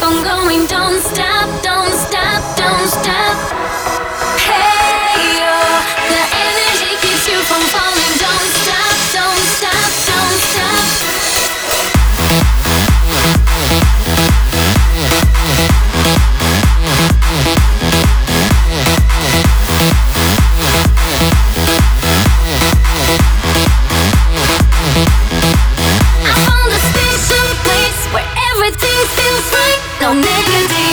I'm going, don't stop, don't no nicotine